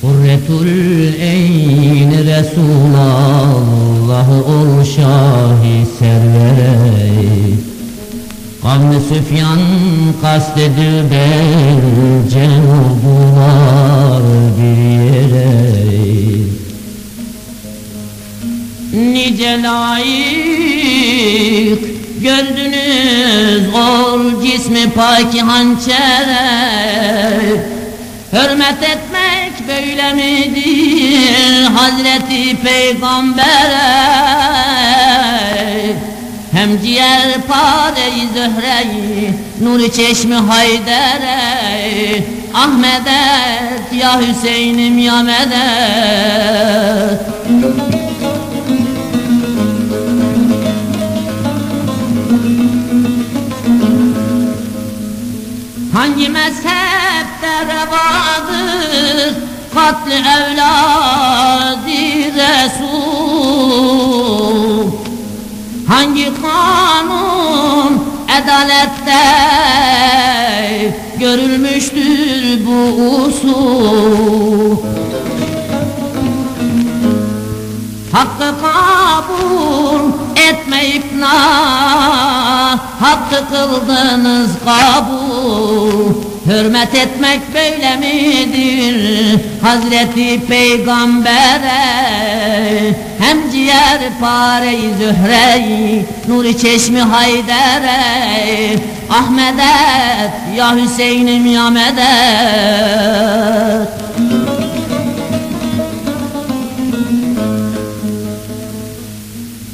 Kurretul eyn Resulallah ol şahi servere Kavmi Süfyan kastedil belcen oldular bir yere. Nice layık gördünüz ol cismi paki hançere Hürmet etmek böyle midir Hazreti Peygamber'e? Hem ciğer pare-i zöhre-i Nuri çeşmi Hayder'e? Ahmet'e ya Hüseyin'im ya medet Hangi mezhepte revadır? Katli evladi Resul. Hangi kanun adalette Görülmüştür bu usul? Hakkı kabul etmeyip na Hakkı kıldınız kabul Hürmet etmek böyle midir? Hazreti Peygamber'e Hem ciğer pare-i zühre-i Nuri çeşmi Hayder'e Ahmedet ya Hüseyin'im ya medet.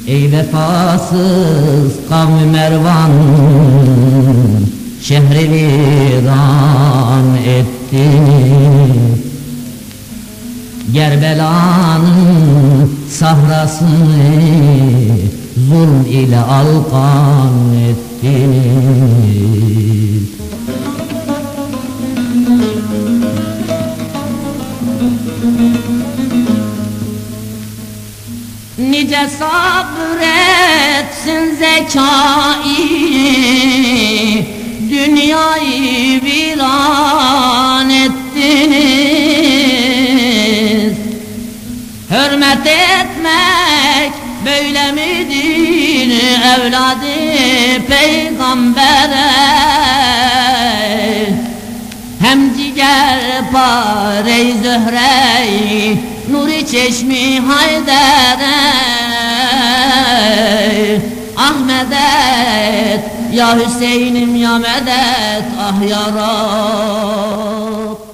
Ey vefasız kavmi Mervan Şehri viran ettiniz Gerbela'nın sahrasını Zulm ile alkan ettiniz Nice sabretsin zekayı Dünyayı viran ettiniz. Hürmet etmek böyle midir evladı peygambere? Hem ciger pare-i zöhre Nuri çeşmi Hayder'e. Ahmedet ya Hüseyin'im ya medet ah ya Rab